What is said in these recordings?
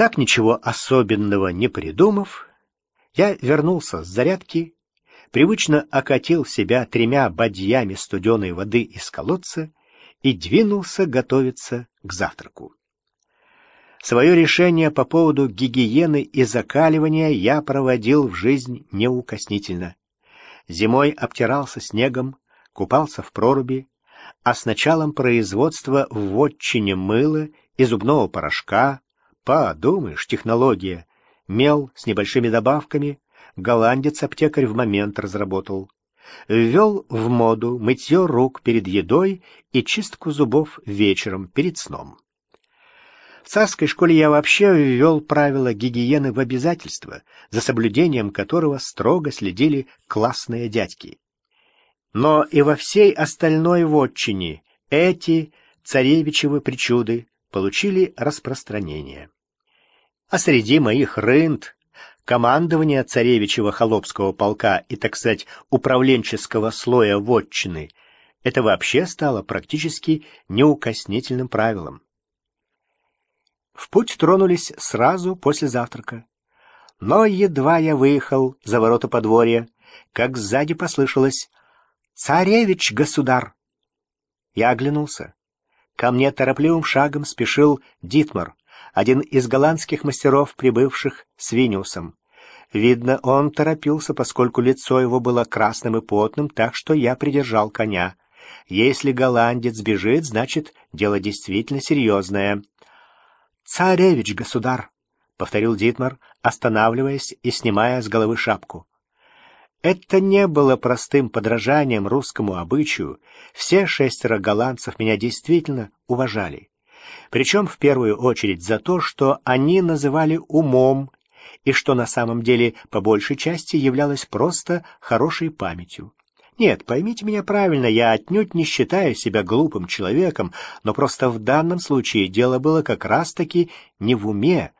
Так ничего особенного не придумав, я вернулся с зарядки, привычно окатил себя тремя бадьями студеной воды из колодца и двинулся готовиться к завтраку. Свое решение по поводу гигиены и закаливания я проводил в жизнь неукоснительно. Зимой обтирался снегом, купался в проруби, а с началом производства в вотчине мыла и зубного порошка, подумаешь, технология, мел с небольшими добавками, голландец-аптекарь в момент разработал. Ввел в моду мытье рук перед едой и чистку зубов вечером перед сном. В царской школе я вообще ввел правила гигиены в обязательство, за соблюдением которого строго следили классные дядьки. Но и во всей остальной вотчине эти царевичевы причуды получили распространение. А среди моих рынд командование царевичева холопского полка и, так сказать, управленческого слоя вотчины это вообще стало практически неукоснительным правилом. В путь тронулись сразу после завтрака. Но едва я выехал за ворота подворья, как сзади послышалось «Царевич, государ!» Я оглянулся. Ко мне торопливым шагом спешил Дитмар, один из голландских мастеров, прибывших с Виниусом. Видно, он торопился, поскольку лицо его было красным и потным, так что я придержал коня. Если голландец бежит, значит, дело действительно серьезное. «Царевич, государ!» — повторил Дитмар, останавливаясь и снимая с головы шапку. Это не было простым подражанием русскому обычаю. Все шестеро голландцев меня действительно уважали. Причем в первую очередь за то, что они называли умом, и что на самом деле по большей части являлось просто хорошей памятью. Нет, поймите меня правильно, я отнюдь не считаю себя глупым человеком, но просто в данном случае дело было как раз-таки не в уме.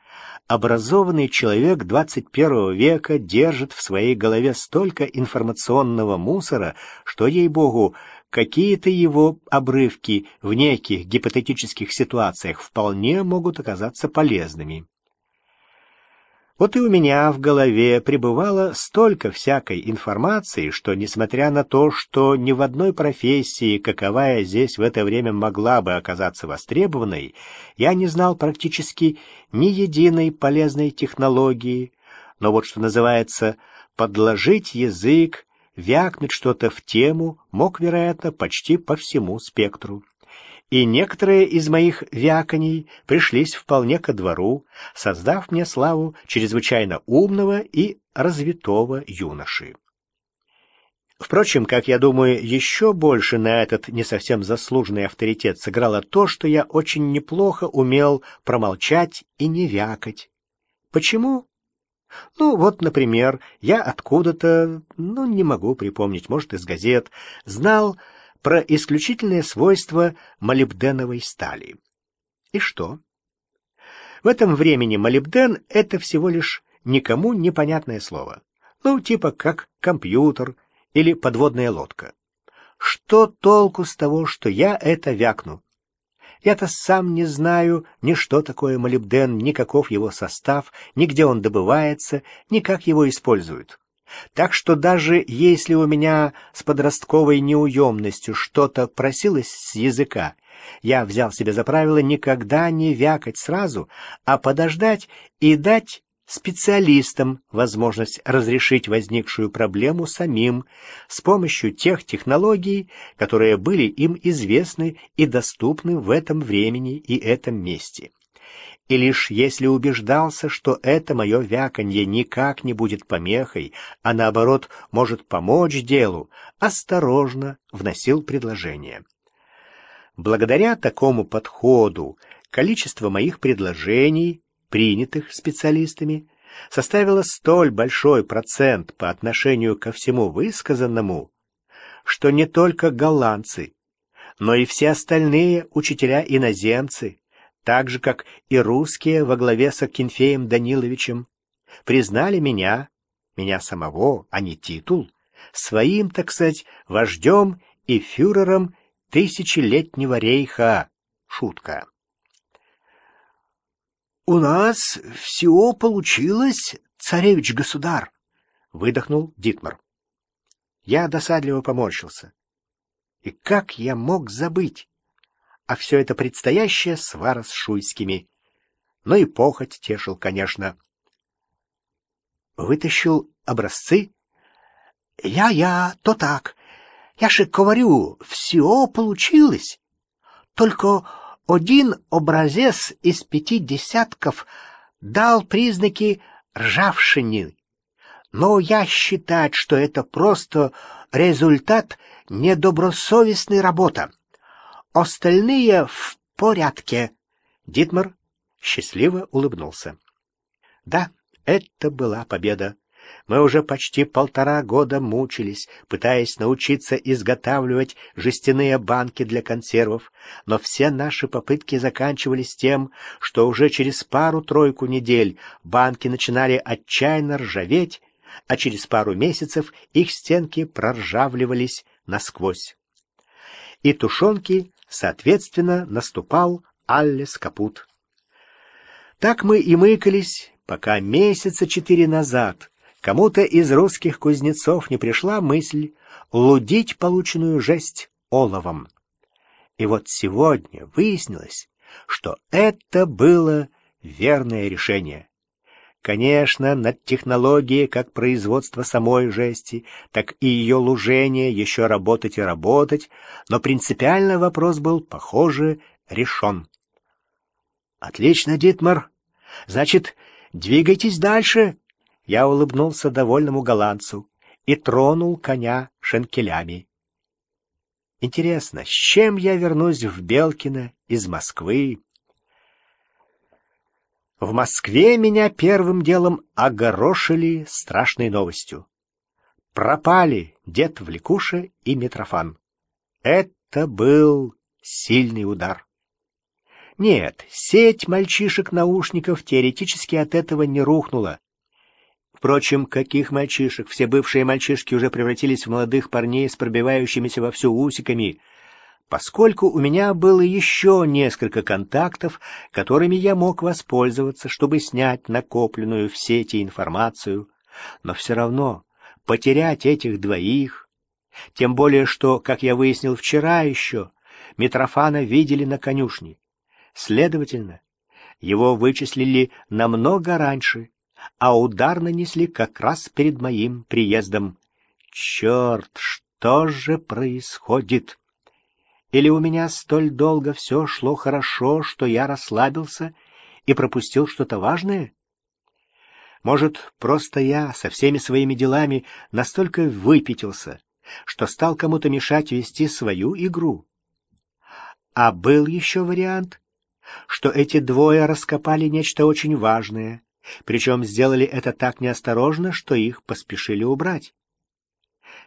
Образованный человек 21 века держит в своей голове столько информационного мусора, что, ей-богу, какие-то его обрывки в неких гипотетических ситуациях вполне могут оказаться полезными. Вот и у меня в голове пребывало столько всякой информации, что, несмотря на то, что ни в одной профессии, каковая здесь в это время могла бы оказаться востребованной, я не знал практически ни единой полезной технологии, но вот что называется «подложить язык», вякнуть что-то в тему мог, вероятно, почти по всему спектру и некоторые из моих вяконий пришлись вполне ко двору, создав мне славу чрезвычайно умного и развитого юноши. Впрочем, как я думаю, еще больше на этот не совсем заслуженный авторитет сыграло то, что я очень неплохо умел промолчать и не вякать. Почему? Ну, вот, например, я откуда-то, ну, не могу припомнить, может, из газет, знал, про исключительные свойства молибденовой стали. И что? В этом времени молибден — это всего лишь никому непонятное слово. Ну, типа как компьютер или подводная лодка. Что толку с того, что я это вякну? Я-то сам не знаю ни что такое молибден, ни каков его состав, ни где он добывается, ни как его используют. Так что даже если у меня с подростковой неуемностью что-то просилось с языка, я взял себе за правило никогда не вякать сразу, а подождать и дать специалистам возможность разрешить возникшую проблему самим с помощью тех технологий, которые были им известны и доступны в этом времени и этом месте и лишь если убеждался, что это мое вяканье никак не будет помехой, а наоборот может помочь делу, осторожно вносил предложение. Благодаря такому подходу количество моих предложений, принятых специалистами, составило столь большой процент по отношению ко всему высказанному, что не только голландцы, но и все остальные учителя-иноземцы так же, как и русские во главе с Акинфеем Даниловичем, признали меня, меня самого, а не титул, своим, так сказать, вождем и фюрером тысячелетнего рейха. Шутка. у нас все получилось, царевич-государ, — выдохнул Дитмар. Я досадливо поморщился. И как я мог забыть? А все это предстоящая свара с шуйскими. Ну и похоть тешил, конечно. Вытащил образцы. Я-я, то так. Я же говорю, все получилось. Только один образец из пяти десятков дал признаки ржавчины. Но я считаю, что это просто результат недобросовестной работы. Остальные в порядке. Дитмар счастливо улыбнулся. Да, это была победа. Мы уже почти полтора года мучились, пытаясь научиться изготавливать жестяные банки для консервов, но все наши попытки заканчивались тем, что уже через пару-тройку недель банки начинали отчаянно ржаветь, а через пару месяцев их стенки проржавливались насквозь. И тушенки, соответственно, наступал Аллес Капут. Так мы и мыкались, пока месяца четыре назад кому-то из русских кузнецов не пришла мысль лудить полученную жесть оловом. И вот сегодня выяснилось, что это было верное решение. Конечно, над технологией как производства самой жести, так и ее лужения еще работать и работать, но принципиально вопрос был, похоже, решен. «Отлично, Дитмар. Значит, двигайтесь дальше!» Я улыбнулся довольному голландцу и тронул коня шенкелями. Интересно, с чем я вернусь в Белкино из Москвы? В Москве меня первым делом огорошили страшной новостью. Пропали дед Влекуша и Митрофан. Это был сильный удар. Нет, сеть мальчишек-наушников теоретически от этого не рухнула. Впрочем, каких мальчишек? Все бывшие мальчишки уже превратились в молодых парней с пробивающимися во всю усиками — поскольку у меня было еще несколько контактов, которыми я мог воспользоваться, чтобы снять накопленную в сети информацию, но все равно потерять этих двоих, тем более что, как я выяснил вчера еще, Митрофана видели на конюшне. Следовательно, его вычислили намного раньше, а удар нанесли как раз перед моим приездом. Черт, что же происходит? Или у меня столь долго все шло хорошо, что я расслабился и пропустил что-то важное? Может, просто я со всеми своими делами настолько выпятился, что стал кому-то мешать вести свою игру? А был еще вариант, что эти двое раскопали нечто очень важное, причем сделали это так неосторожно, что их поспешили убрать.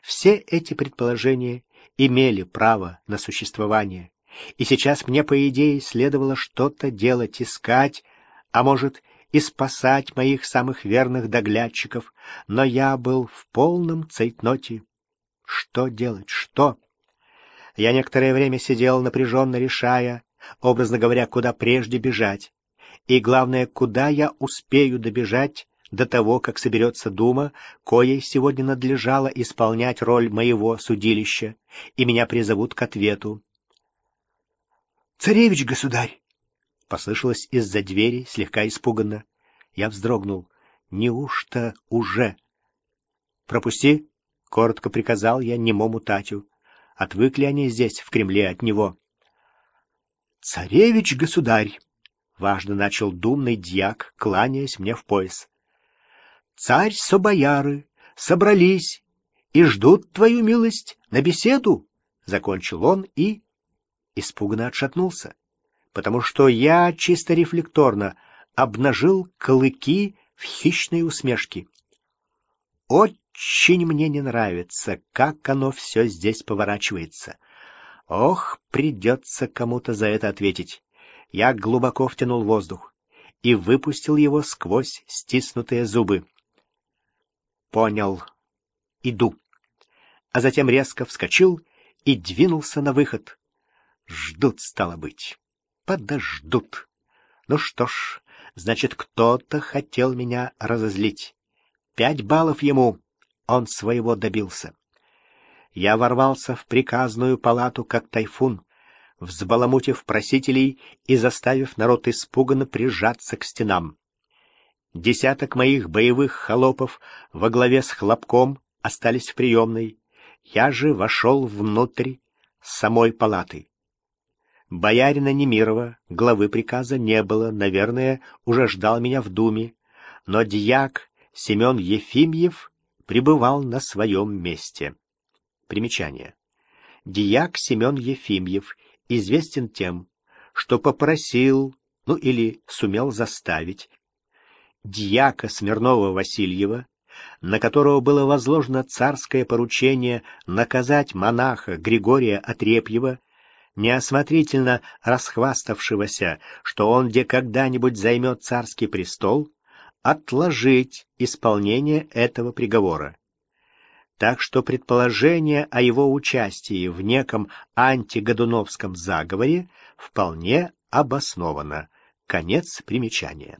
Все эти предположения имели право на существование. И сейчас мне, по идее, следовало что-то делать, искать, а может и спасать моих самых верных доглядчиков, но я был в полном цейтноте. Что делать? Что? Я некоторое время сидел, напряженно решая, образно говоря, куда прежде бежать. И главное, куда я успею добежать до того, как соберется дума, коей сегодня надлежало исполнять роль моего судилища, и меня призовут к ответу. «Царевич, государь!» — послышалось из-за двери, слегка испуганно. Я вздрогнул. «Неужто уже?» «Пропусти!» — коротко приказал я немому Татю. Отвыкли они здесь, в Кремле, от него. «Царевич, государь!» — важно начал думный дьяк, кланяясь мне в пояс царь со бояры собрались и ждут твою милость на беседу, — закончил он и испуганно отшатнулся, потому что я чисто рефлекторно обнажил клыки в хищной усмешке. Очень мне не нравится, как оно все здесь поворачивается. Ох, придется кому-то за это ответить. Я глубоко втянул воздух и выпустил его сквозь стиснутые зубы. Понял. Иду. А затем резко вскочил и двинулся на выход. Ждут, стало быть. Подождут. Ну что ж, Значит, кто-то хотел меня разозлить. Пять баллов ему. Он своего добился. Я ворвался в приказную палату, как тайфун, взбаламутив просителей и заставив народ испуганно прижаться к стенам. Десяток моих боевых холопов во главе с хлопком остались в приемной. Я же вошел внутрь самой палаты. Боярина Немирова, главы приказа, не было, наверное, уже ждал меня в думе, но дьяк Семен Ефимьев пребывал на своем месте. Примечание. Дьяк Семен Ефимьев известен тем, что попросил, ну или сумел заставить, дьяка Смирнова-Васильева, на которого было возложено царское поручение наказать монаха Григория Отрепьева, неосмотрительно расхваставшегося, что он где когда-нибудь займет царский престол, отложить исполнение этого приговора. Так что предположение о его участии в неком антигодуновском заговоре вполне обосновано. Конец примечания.